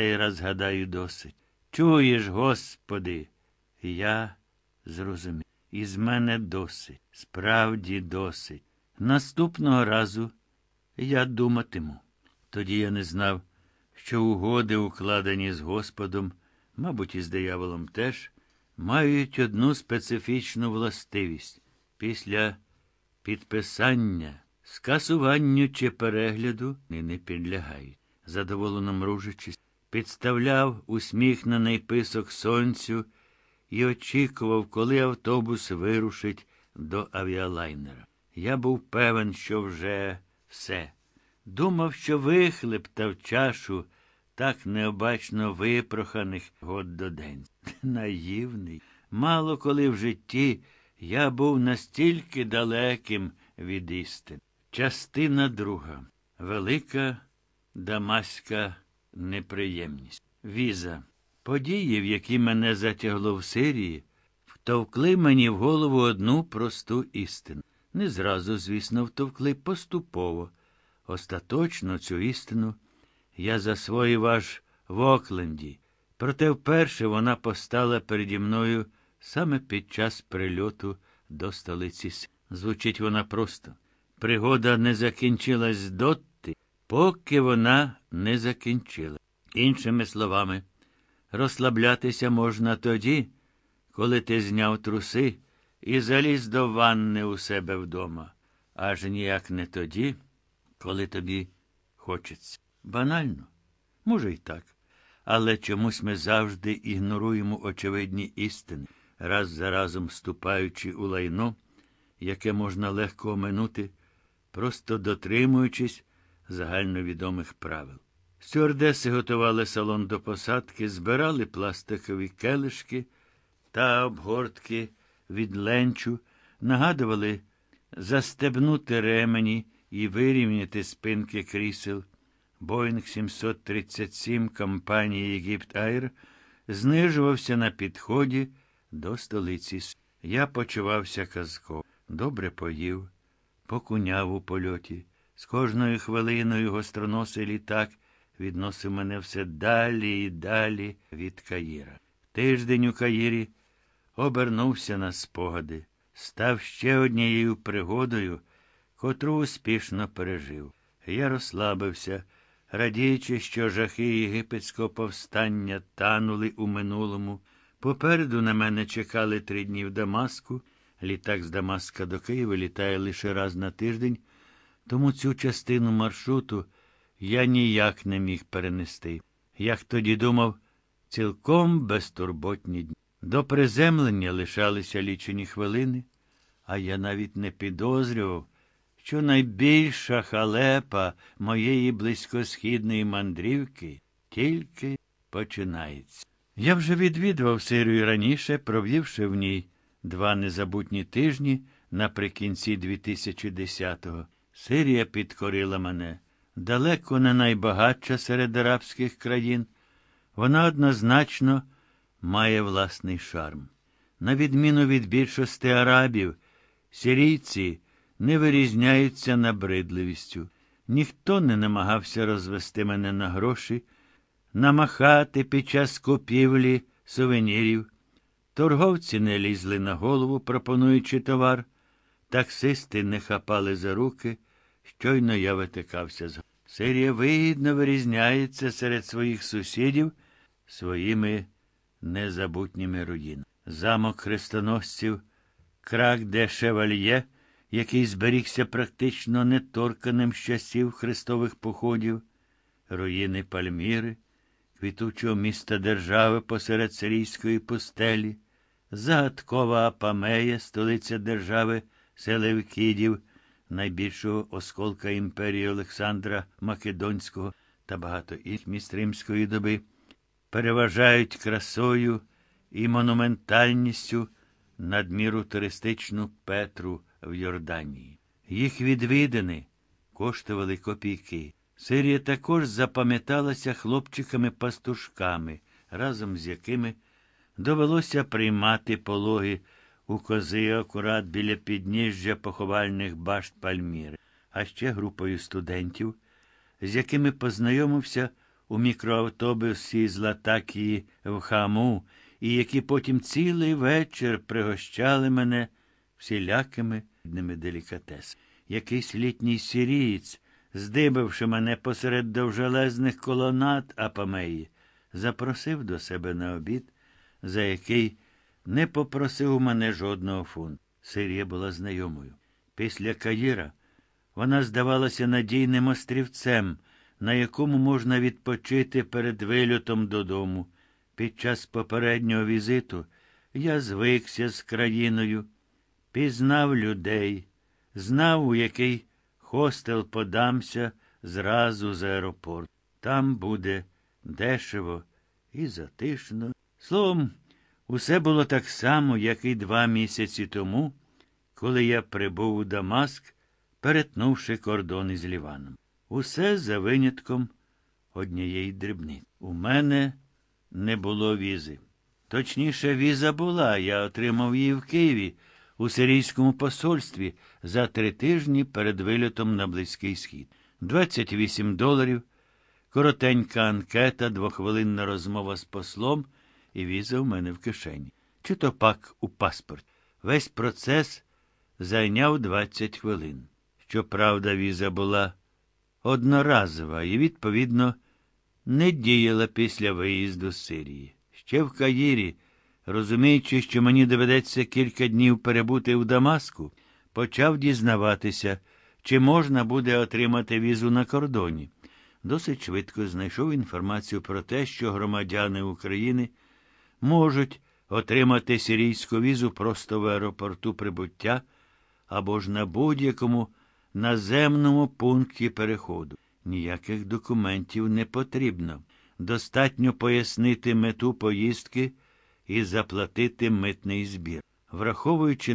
цей раз гадаю досить. Чуєш, Господи, я зрозумів. Із мене досить, справді досить. Наступного разу я думатиму. Тоді я не знав, що угоди, укладені з Господом, мабуть, і з дияволом теж, мають одну специфічну властивість після підписання, скасуванню чи перегляду не підлягають. Задоволено мружачись, підставляв усміхнений писок сонцю і очікував, коли автобус вирушить до авіалайнера. Я був певен, що вже все. Думав, що вихлептав чашу так необачно випроханих год до день. Наївний. Мало коли в житті я був настільки далеким від істин. Частина друга. Велика дамаська неприємність. Віза. Події, в які мене затягло в Сирії, втовкли мені в голову одну просту істину. Не зразу, звісно, втовкли поступово. Остаточно цю істину я засвоїв аж в Окленді. Проте вперше вона постала переді мною саме під час прильоту до столиці. Звучить вона просто. Пригода не закінчилась доти, поки вона не закінчила. Іншими словами, розслаблятися можна тоді, коли ти зняв труси і заліз до ванни у себе вдома, аж ніяк не тоді, коли тобі хочеться. Банально, може й так. Але чомусь ми завжди ігноруємо очевидні істини, раз за разом вступаючи у лайно, яке можна легко оминути, просто дотримуючись загальновідомих правил. Стюардеси готували салон до посадки, збирали пластикові келишки та обгортки від ленчу, нагадували застебнути ремені і вирівняти спинки крісел. Боїнг 737 компанії Єгипт Айр знижувався на підході до столиці. Я почувався казково, добре поїв, покуняв у польоті. З кожною хвилиною гостроносий літак відносив мене все далі і далі від Каїра. Тиждень у Каїрі обернувся на спогади, став ще однією пригодою, котру успішно пережив. Я розслабився, радіючи, що жахи єгипетського повстання танули у минулому. Попереду на мене чекали три дні в Дамаску. Літак з Дамаска до Києва літає лише раз на тиждень, тому цю частину маршруту я ніяк не міг перенести. Як тоді думав, цілком безтурботні дні. До приземлення лишалися лічені хвилини, а я навіть не підозрював, що найбільша халепа моєї близькосхідної мандрівки тільки починається. Я вже відвідував Сирію раніше, провівши в ній два незабутні тижні наприкінці 2010-го. Сирія підкорила мене. Далеко не найбагатша серед арабських країн. Вона однозначно має власний шарм. На відміну від більшості арабів, сирійці не вирізняються набридливістю. Ніхто не намагався розвести мене на гроші, намахати під час купівлі сувенірів. Торговці не лізли на голову, пропонуючи товар, таксисти не хапали за руки, щойно я витикався з Сирія вигідно вирізняється серед своїх сусідів своїми незабутніми руїнами. Замок хрестоносців, крак де шевальє, який зберігся практично неторканим з часів хрестових походів, руїни Пальміри, квітучого міста держави посеред сирійської пустелі, загадкова Апамея, столиця держави Селевкідів, найбільшого осколка імперії Олександра Македонського та багато інших міст римської доби, переважають красою і монументальністю надміру туристичну Петру в Йорданії. Їх відвідини коштували копійки. Сирія також запам'яталася хлопчиками-пастушками, разом з якими довелося приймати пологи у кози акурат біля підніжжя поховальних башт Пальміри, а ще групою студентів, з якими познайомився у мікроавтобусі з Латакії в Хаму, і які потім цілий вечір пригощали мене всілякими дними делікатесами. Якийсь літній сірієць, здибавши мене посеред довжелезних колонат Апамеї, запросив до себе на обід, за який не попросив у мене жодного фунту. Сирія була знайомою. Після Каїра вона здавалася надійним острівцем, на якому можна відпочити перед вильотом додому. Під час попереднього візиту я звикся з країною, пізнав людей, знав, у який хостел подамся зразу з аеропорту. Там буде дешево і затишно. Словом, усе було так само, як і два місяці тому, коли я прибув у Дамаск, перетнувши кордон із Ліваном. Усе за винятком однієї дрібниці. У мене не було візи. Точніше, віза була, я отримав її в Києві у сирійському посольстві за три тижні перед вильотом на Близький Схід. 28 доларів, коротенька анкета, двохвилинна розмова з послом, і віза в мене в кишені. Чи то пак у паспорт. Весь процес зайняв 20 хвилин. Щоправда, віза була одноразова і, відповідно, не діяла після виїзду з Сирії. Ще в Каїрі, розуміючи, що мені доведеться кілька днів перебути в Дамаску, почав дізнаватися, чи можна буде отримати візу на кордоні. Досить швидко знайшов інформацію про те, що громадяни України можуть отримати сирійську візу просто в аеропорту прибуття або ж на будь-якому наземному пункті переходу. Ніяких документів не потрібно. Достатньо пояснити мету поїздки і заплатити митний збір. Враховуючи